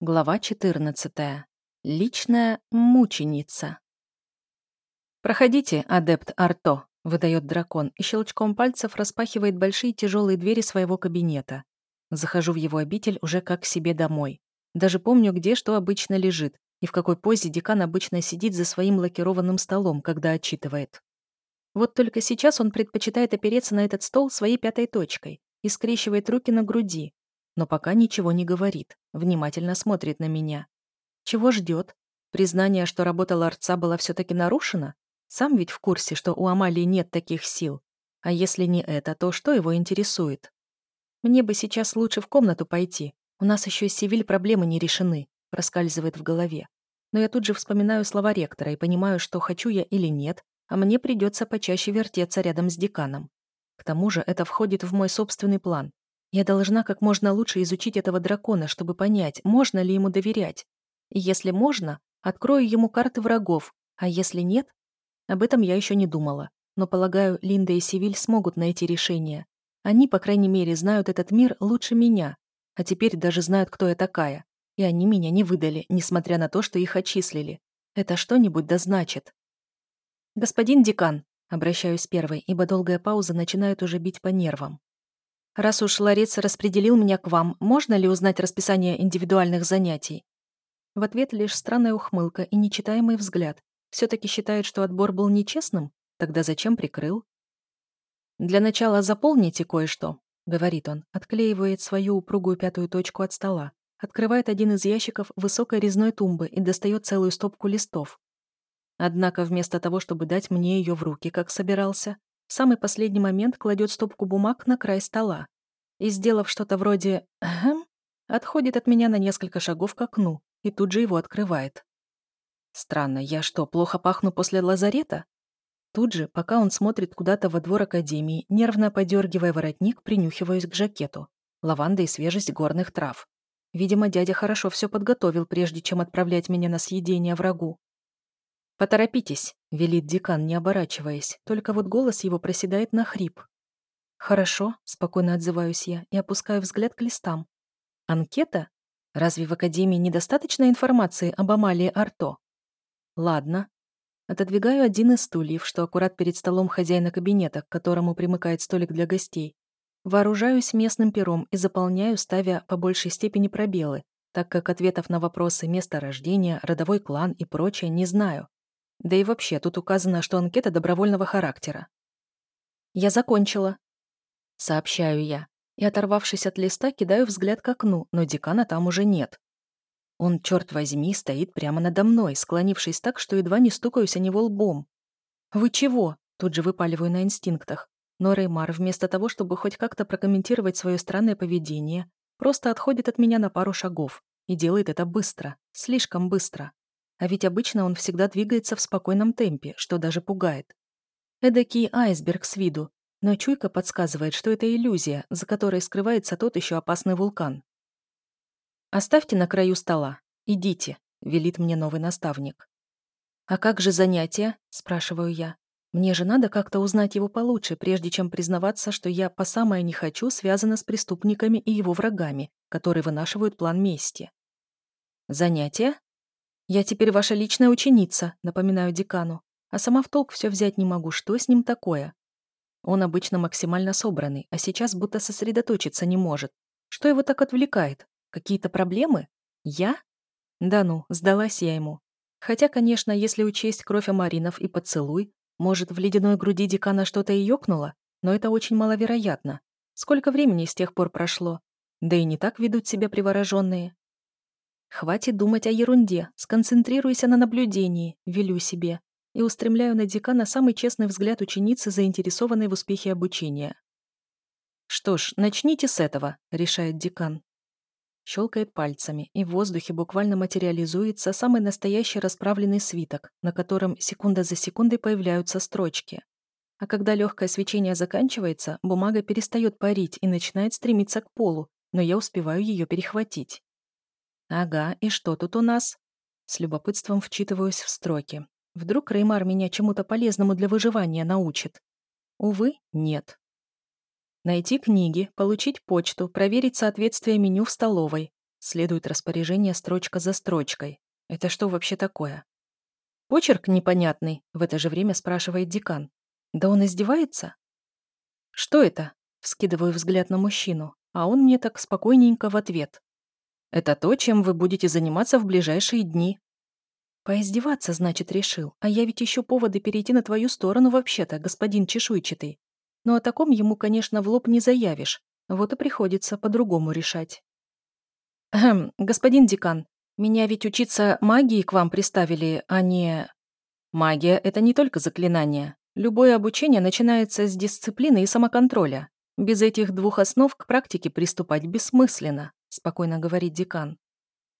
Глава 14. Личная мученица. «Проходите, адепт Арто», — выдает дракон, и щелчком пальцев распахивает большие тяжелые двери своего кабинета. Захожу в его обитель уже как к себе домой. Даже помню, где что обычно лежит, и в какой позе декан обычно сидит за своим лакированным столом, когда отчитывает. Вот только сейчас он предпочитает опереться на этот стол своей пятой точкой и скрещивает руки на груди, но пока ничего не говорит, внимательно смотрит на меня. Чего ждет? Признание, что работа ларца была все-таки нарушена? Сам ведь в курсе, что у Амалии нет таких сил. А если не это, то что его интересует? Мне бы сейчас лучше в комнату пойти. У нас еще с Севиль проблемы не решены, проскальзывает в голове. Но я тут же вспоминаю слова ректора и понимаю, что хочу я или нет, а мне придется почаще вертеться рядом с деканом. К тому же это входит в мой собственный план я должна как можно лучше изучить этого дракона, чтобы понять, можно ли ему доверять. И если можно, открою ему карты врагов, а если нет? Об этом я еще не думала. Но, полагаю, Линда и Сивиль смогут найти решение. Они, по крайней мере, знают этот мир лучше меня. А теперь даже знают, кто я такая. И они меня не выдали, несмотря на то, что их отчислили. Это что-нибудь да значит. «Господин декан», — обращаюсь первой, ибо долгая пауза начинает уже бить по нервам. Раз уж ларец распределил меня к вам, можно ли узнать расписание индивидуальных занятий? В ответ лишь странная ухмылка и нечитаемый взгляд. Все-таки считает, что отбор был нечестным? Тогда зачем прикрыл? «Для начала заполните кое-что», — говорит он, отклеивает свою упругую пятую точку от стола, открывает один из ящиков высокой резной тумбы и достает целую стопку листов. Однако вместо того, чтобы дать мне ее в руки, как собирался, в самый последний момент кладет стопку бумаг на край стола и, сделав что-то вроде «Ахм», отходит от меня на несколько шагов к окну и тут же его открывает. Странно, я что, плохо пахну после лазарета? Тут же, пока он смотрит куда-то во двор академии, нервно подергивая воротник, принюхиваюсь к жакету. Лаванда и свежесть горных трав. Видимо, дядя хорошо все подготовил, прежде чем отправлять меня на съедение врагу. «Поторопитесь», — велит декан, не оборачиваясь, только вот голос его проседает на хрип. «Хорошо», — спокойно отзываюсь я и опускаю взгляд к листам. «Анкета? Разве в Академии недостаточно информации об Амалии Арто?» «Ладно». Отодвигаю один из стульев, что аккурат перед столом хозяина кабинета, к которому примыкает столик для гостей. Вооружаюсь местным пером и заполняю, ставя по большей степени пробелы, так как ответов на вопросы места рождения, родовой клан и прочее не знаю. Да и вообще, тут указано, что анкета добровольного характера. «Я закончила», — сообщаю я, и, оторвавшись от листа, кидаю взгляд к окну, но декана там уже нет. Он, черт возьми, стоит прямо надо мной, склонившись так, что едва не стукаюсь о него лбом. «Вы чего?» — тут же выпаливаю на инстинктах. Но Реймар, вместо того, чтобы хоть как-то прокомментировать свое странное поведение, просто отходит от меня на пару шагов и делает это быстро, слишком быстро. А ведь обычно он всегда двигается в спокойном темпе, что даже пугает. Эдакий айсберг с виду, но чуйка подсказывает, что это иллюзия, за которой скрывается тот еще опасный вулкан. «Оставьте на краю стола. Идите», — велит мне новый наставник. «А как же занятия?» — спрашиваю я. «Мне же надо как-то узнать его получше, прежде чем признаваться, что я по самое не хочу связана с преступниками и его врагами, которые вынашивают план мести». «Занятия?» «Я теперь ваша личная ученица», — напоминаю декану. А сама в толк все взять не могу, что с ним такое. Он обычно максимально собранный, а сейчас будто сосредоточиться не может. Что его так отвлекает? Какие-то проблемы? Я? Да ну, сдалась я ему. Хотя, конечно, если учесть кровь Амаринов и поцелуй, может, в ледяной груди декана что-то и ёкнуло, но это очень маловероятно. Сколько времени с тех пор прошло? Да и не так ведут себя привороженные. Хватит думать о ерунде, сконцентрируйся на наблюдении, велю себе, и устремляю на декана самый честный взгляд ученицы, заинтересованной в успехе обучения. «Что ж, начните с этого», — решает декан. Щелкает пальцами, и в воздухе буквально материализуется самый настоящий расправленный свиток, на котором секунда за секундой появляются строчки. А когда легкое свечение заканчивается, бумага перестает парить и начинает стремиться к полу, но я успеваю ее перехватить. Ага, и что тут у нас? С любопытством вчитываюсь в строки. Вдруг Реймар меня чему-то полезному для выживания научит? Увы, нет. Найти книги, получить почту, проверить соответствие меню в столовой. Следует распоряжение строчка за строчкой. Это что вообще такое? Почерк непонятный, в это же время спрашивает декан. Да он издевается? Что это? Вскидываю взгляд на мужчину, а он мне так спокойненько в ответ. Это то, чем вы будете заниматься в ближайшие дни. Поиздеваться, значит, решил. А я ведь ищу поводы перейти на твою сторону вообще-то, господин чешуйчатый. Но о таком ему, конечно, в лоб не заявишь. Вот и приходится по-другому решать. Хм, господин декан, меня ведь учиться магии к вам приставили, а не... Магия — это не только заклинание. Любое обучение начинается с дисциплины и самоконтроля. Без этих двух основ к практике приступать бессмысленно, спокойно говорит декан.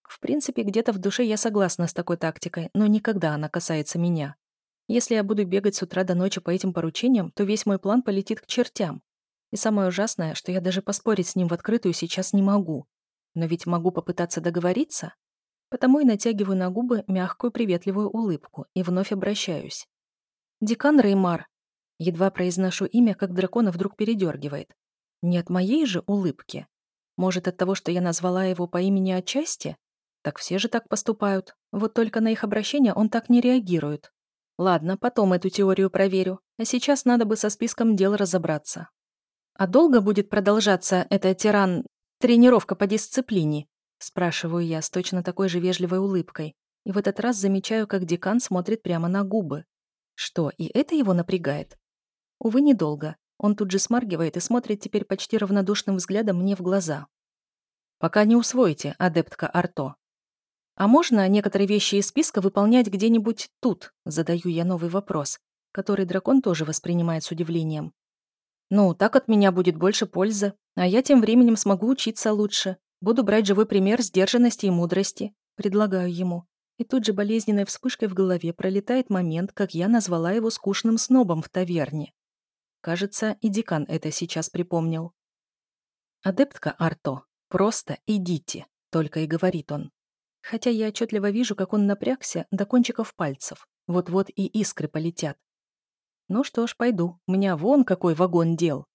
В принципе, где-то в душе я согласна с такой тактикой, но никогда она касается меня. Если я буду бегать с утра до ночи по этим поручениям, то весь мой план полетит к чертям. И самое ужасное, что я даже поспорить с ним в открытую сейчас не могу. Но ведь могу попытаться договориться. Потому и натягиваю на губы мягкую приветливую улыбку и вновь обращаюсь. «Декан Реймар». Едва произношу имя, как дракона вдруг передергивает. Не от моей же улыбки. Может, от того, что я назвала его по имени отчасти? Так все же так поступают. Вот только на их обращение он так не реагирует. Ладно, потом эту теорию проверю. А сейчас надо бы со списком дел разобраться. А долго будет продолжаться эта тиран... тренировка по дисциплине? Спрашиваю я с точно такой же вежливой улыбкой. И в этот раз замечаю, как декан смотрит прямо на губы. Что, и это его напрягает? Увы, недолго. Он тут же смаргивает и смотрит теперь почти равнодушным взглядом мне в глаза. «Пока не усвоите, адептка Арто». «А можно некоторые вещи из списка выполнять где-нибудь тут?» Задаю я новый вопрос, который дракон тоже воспринимает с удивлением. «Ну, так от меня будет больше пользы, а я тем временем смогу учиться лучше. Буду брать живой пример сдержанности и мудрости. Предлагаю ему. И тут же болезненной вспышкой в голове пролетает момент, как я назвала его скучным снобом в таверне. Кажется, и декан это сейчас припомнил. «Адептка Арто, просто идите», — только и говорит он. Хотя я отчетливо вижу, как он напрягся до кончиков пальцев. Вот-вот и искры полетят. Ну что ж, пойду. У меня вон какой вагон дел.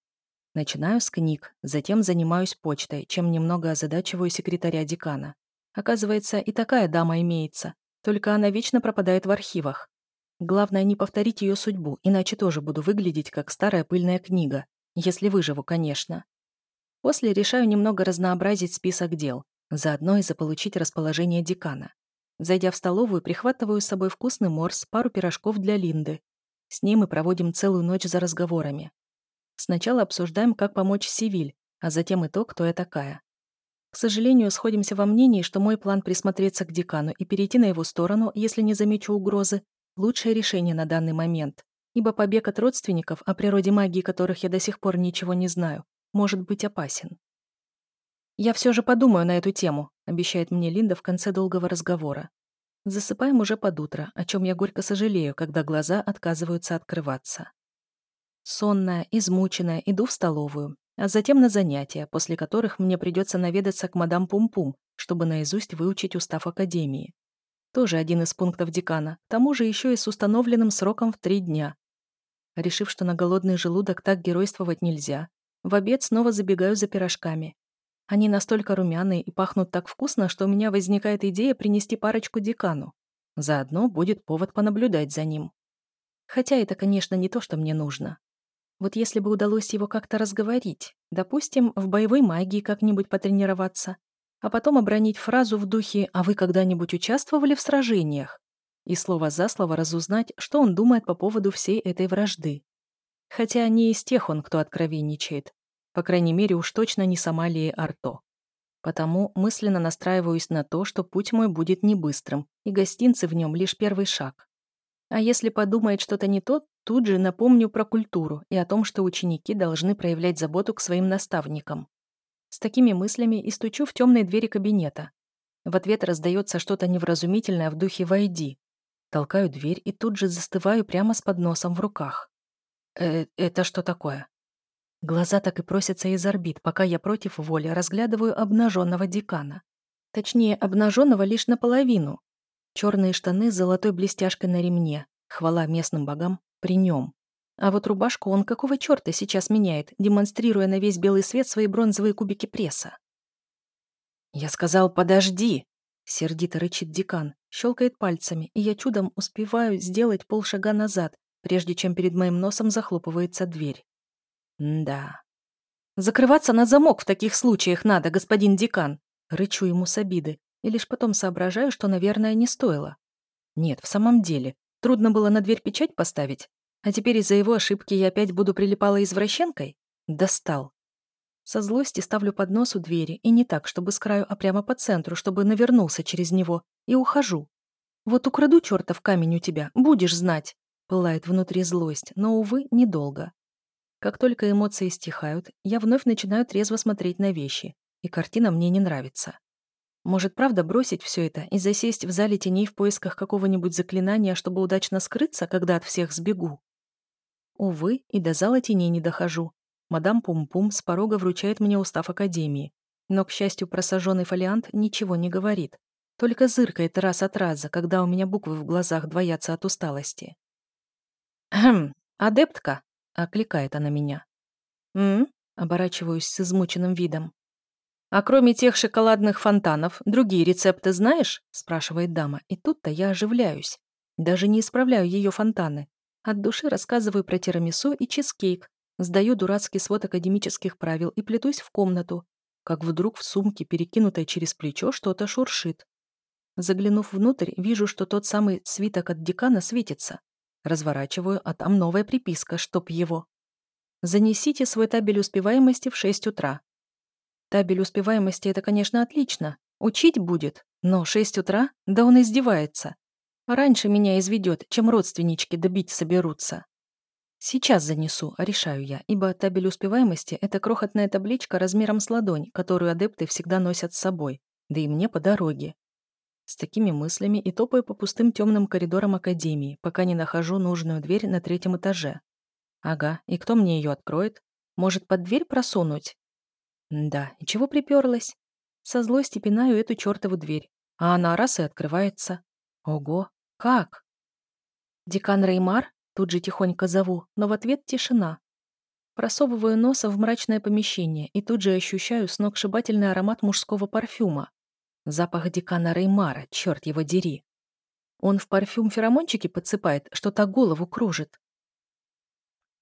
Начинаю с книг, затем занимаюсь почтой, чем немного озадачиваю секретаря декана. Оказывается, и такая дама имеется, только она вечно пропадает в архивах. Главное не повторить ее судьбу, иначе тоже буду выглядеть как старая пыльная книга, если выживу, конечно. После решаю немного разнообразить список дел, заодно и заполучить расположение декана. Зайдя в столовую, прихватываю с собой вкусный морс, пару пирожков для Линды. С ним мы проводим целую ночь за разговорами. Сначала обсуждаем, как помочь Сивиль, а затем и то, кто я такая. К сожалению, сходимся во мнении, что мой план присмотреться к декану и перейти на его сторону, если не замечу угрозы, лучшее решение на данный момент, ибо побег от родственников, о природе магии которых я до сих пор ничего не знаю, может быть опасен. «Я все же подумаю на эту тему», — обещает мне Линда в конце долгого разговора. Засыпаем уже под утро, о чем я горько сожалею, когда глаза отказываются открываться. Сонная, измученная, иду в столовую, а затем на занятия, после которых мне придется наведаться к мадам Пум-Пум, чтобы наизусть выучить устав Академии. Тоже один из пунктов декана, к тому же еще и с установленным сроком в три дня. Решив, что на голодный желудок так геройствовать нельзя, в обед снова забегаю за пирожками. Они настолько румяные и пахнут так вкусно, что у меня возникает идея принести парочку декану. Заодно будет повод понаблюдать за ним. Хотя это, конечно, не то, что мне нужно. Вот если бы удалось его как-то разговорить, допустим, в боевой магии как-нибудь потренироваться, а потом обронить фразу в духе «А вы когда-нибудь участвовали в сражениях?» и слово за слово разузнать, что он думает по поводу всей этой вражды. Хотя не из тех он, кто откровенничает. По крайней мере, уж точно не сама Лея Арто. Потому мысленно настраиваюсь на то, что путь мой будет не быстрым, и гостинцы в нем лишь первый шаг. А если подумает что-то не то, тут же напомню про культуру и о том, что ученики должны проявлять заботу к своим наставникам. С такими мыслями и стучу в темные двери кабинета. В ответ раздается что-то невразумительное в духе «Войди». Толкаю дверь и тут же застываю прямо с подносом в руках. «Э, это что такое?» Глаза так и просятся из орбит, пока я против воли разглядываю обнаженного декана. Точнее, обнаженного лишь наполовину, Черные штаны с золотой блестяшкой на ремне. Хвала местным богам при нем. А вот рубашку он какого черта сейчас меняет, демонстрируя на весь белый свет свои бронзовые кубики пресса. «Я сказал, подожди!» Сердито рычит декан, щелкает пальцами, и я чудом успеваю сделать полшага назад, прежде чем перед моим носом захлопывается дверь. М да. «Закрываться на замок в таких случаях надо, господин декан!» Рычу ему с обиды, и лишь потом соображаю, что, наверное, не стоило. Нет, в самом деле, трудно было на дверь печать поставить, а теперь из-за его ошибки я опять буду прилипала извращенкой? Достал. Со злости ставлю поднос у двери, и не так, чтобы с краю, а прямо по центру, чтобы навернулся через него, и ухожу. Вот украду чертов камень у тебя, будешь знать. Пылает внутри злость, но, увы, недолго. Как только эмоции стихают, я вновь начинаю трезво смотреть на вещи, и картина мне не нравится. Может, правда бросить все это и засесть в зале теней в поисках какого-нибудь заклинания, чтобы удачно скрыться, когда от всех сбегу? Увы, и до зала теней не дохожу. Мадам Пум-Пум с порога вручает мне устав Академии. Но, к счастью, просаженный фолиант ничего не говорит. Только зыркает раз от раза, когда у меня буквы в глазах двоятся от усталости. «Хм, адептка!» — окликает она меня. «М?», оборачиваюсь с измученным видом. «А кроме тех шоколадных фонтанов, другие рецепты знаешь?» — спрашивает дама. И тут-то я оживляюсь. Даже не исправляю ее фонтаны. От души рассказываю про тирамису и чизкейк, сдаю дурацкий свод академических правил и плетусь в комнату, как вдруг в сумке, перекинутой через плечо, что-то шуршит. Заглянув внутрь, вижу, что тот самый свиток от декана светится. Разворачиваю, а там новая приписка, чтоб его. Занесите свой табель успеваемости в 6 утра. Табель успеваемости — это, конечно, отлично. Учить будет. Но 6 утра? Да он издевается. Раньше меня изведет, чем родственнички добить соберутся. Сейчас занесу, решаю я, ибо табель успеваемости — это крохотная табличка размером с ладонь, которую адепты всегда носят с собой, да и мне по дороге. С такими мыслями и топаю по пустым темным коридорам Академии, пока не нахожу нужную дверь на третьем этаже. Ага, и кто мне ее откроет? Может, под дверь просунуть? Да, и чего приперлась? Со злости пинаю эту чертову дверь, а она раз и открывается. Ого, как? Декан Реймар? Тут же тихонько зову, но в ответ тишина. Просовываю носа в мрачное помещение и тут же ощущаю сногсшибательный аромат мужского парфюма. Запах декана Реймара, черт его дери. Он в парфюм феромончики подсыпает, что так голову кружит.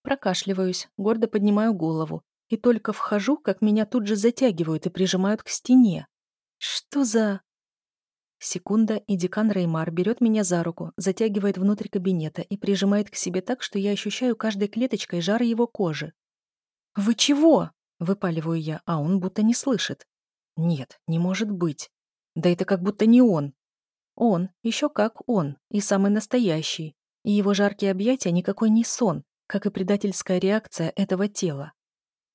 Прокашливаюсь, гордо поднимаю голову, и только вхожу, как меня тут же затягивают и прижимают к стене. Что за... Секунда, и декан Реймар берет меня за руку, затягивает внутрь кабинета и прижимает к себе так, что я ощущаю каждой клеточкой жар его кожи. «Вы чего?» — выпаливаю я, а он будто не слышит. «Нет, не может быть. Да это как будто не он. Он, еще как он, и самый настоящий. И его жаркие объятия никакой не сон, как и предательская реакция этого тела.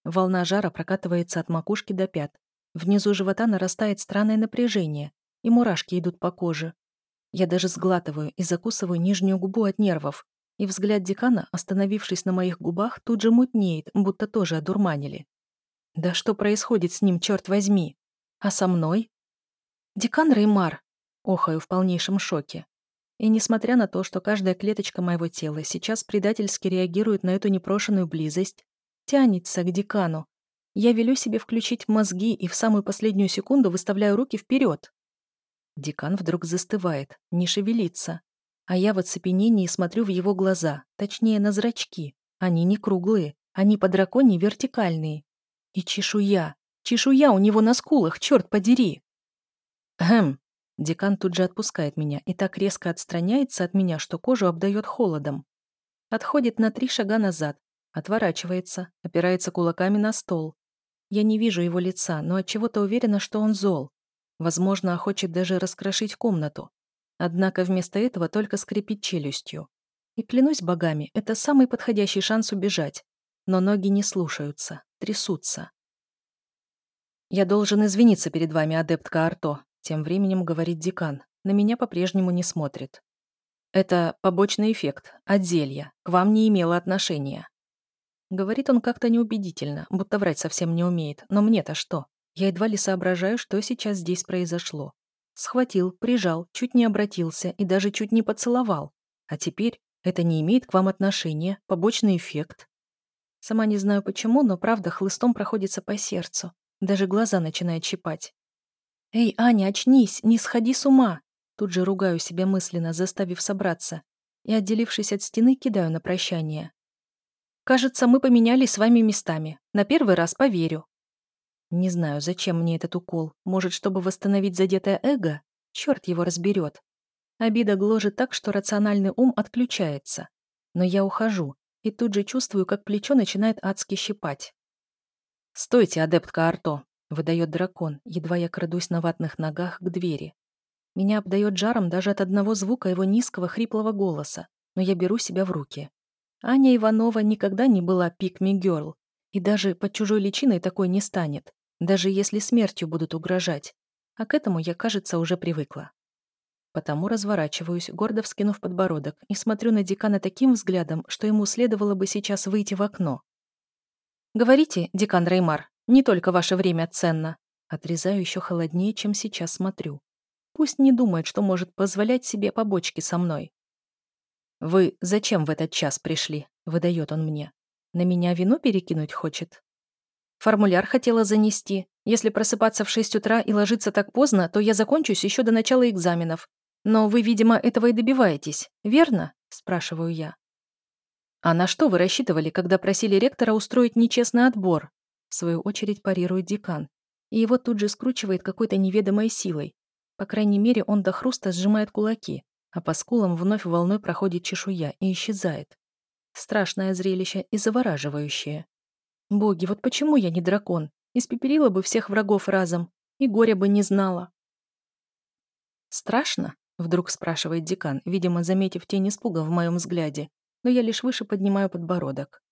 Волна жара прокатывается от макушки до пят. Внизу живота нарастает странное напряжение, и мурашки идут по коже. Я даже сглатываю и закусываю нижнюю губу от нервов, и взгляд декана, остановившись на моих губах, тут же мутнеет, будто тоже одурманили. Да что происходит с ним, черт возьми? А со мной? «Декан Реймар!» Охаю в полнейшем шоке. И несмотря на то, что каждая клеточка моего тела сейчас предательски реагирует на эту непрошенную близость, тянется к декану, я велю себе включить мозги и в самую последнюю секунду выставляю руки вперед. Декан вдруг застывает, не шевелится. А я в оцепенении смотрю в его глаза, точнее, на зрачки. Они не круглые, они по драконе вертикальные. И чешуя, чешуя у него на скулах, черт подери. Хм. Декан тут же отпускает меня и так резко отстраняется от меня, что кожу обдает холодом. Отходит на три шага назад, отворачивается, опирается кулаками на стол. Я не вижу его лица, но от чего то уверена, что он зол. Возможно, хочет даже раскрошить комнату. Однако вместо этого только скрипит челюстью. И клянусь богами, это самый подходящий шанс убежать. Но ноги не слушаются, трясутся. «Я должен извиниться перед вами, адептка Арто», тем временем говорит декан. На меня по-прежнему не смотрит. Это побочный эффект, от зелья. К вам не имело отношения. Говорит он как-то неубедительно, будто врать совсем не умеет. Но мне-то что? Я едва ли соображаю, что сейчас здесь произошло. Схватил, прижал, чуть не обратился и даже чуть не поцеловал. А теперь это не имеет к вам отношения, побочный эффект. Сама не знаю почему, но правда хлыстом проходится по сердцу. Даже глаза начинают щипать. «Эй, Аня, очнись, не сходи с ума!» Тут же ругаю себя мысленно, заставив собраться, и, отделившись от стены, кидаю на прощание. «Кажется, мы поменялись с вами местами. На первый раз поверю». Не знаю, зачем мне этот укол. Может, чтобы восстановить задетое эго? Черт его разберет. Обида гложет так, что рациональный ум отключается. Но я ухожу, и тут же чувствую, как плечо начинает адски щипать. «Стойте, адептка Арто!» — выдает дракон, едва я крадусь на ватных ногах к двери. Меня обдает жаром даже от одного звука его низкого хриплого голоса, но я беру себя в руки. Аня Иванова никогда не была пик-ми-герл, и даже под чужой личиной такой не станет, даже если смертью будут угрожать. А к этому я, кажется, уже привыкла. Потому разворачиваюсь, гордо вскинув подбородок, и смотрю на декана таким взглядом, что ему следовало бы сейчас выйти в окно. «Говорите, декан Реймар, не только ваше время ценно». Отрезаю еще холоднее, чем сейчас смотрю. Пусть не думает, что может позволять себе побочки со мной. «Вы зачем в этот час пришли?» — выдает он мне. «На меня вину перекинуть хочет?» Формуляр хотела занести. Если просыпаться в шесть утра и ложиться так поздно, то я закончусь еще до начала экзаменов. Но вы, видимо, этого и добиваетесь, верно?» — спрашиваю я. «А на что вы рассчитывали, когда просили ректора устроить нечестный отбор?» В свою очередь парирует декан. И его тут же скручивает какой-то неведомой силой. По крайней мере, он до хруста сжимает кулаки, а по скулам вновь волной проходит чешуя и исчезает. Страшное зрелище и завораживающее. Боги, вот почему я не дракон? Испепелила бы всех врагов разом, и горя бы не знала. «Страшно?» — вдруг спрашивает декан, видимо, заметив тень испуга в моем взгляде, но я лишь выше поднимаю подбородок.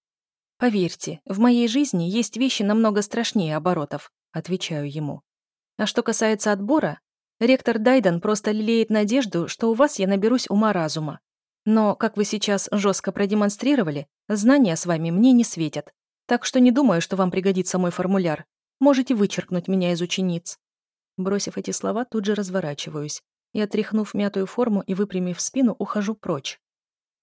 «Поверьте, в моей жизни есть вещи намного страшнее оборотов», — отвечаю ему. «А что касается отбора, ректор Дайден просто лелеет надежду, что у вас я наберусь ума-разума. Но, как вы сейчас жестко продемонстрировали, знания с вами мне не светят. Так что не думаю, что вам пригодится мой формуляр. Можете вычеркнуть меня из учениц». Бросив эти слова, тут же разворачиваюсь и, отряхнув мятую форму и выпрямив спину, ухожу прочь.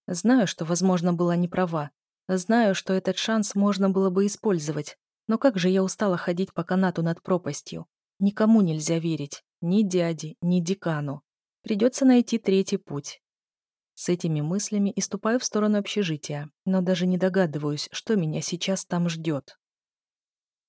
Знаю, что, возможно, была не права. Знаю, что этот шанс можно было бы использовать. Но как же я устала ходить по канату над пропастью. Никому нельзя верить. Ни дяде, ни декану. Придется найти третий путь. С этими мыслями и ступаю в сторону общежития, но даже не догадываюсь, что меня сейчас там ждет.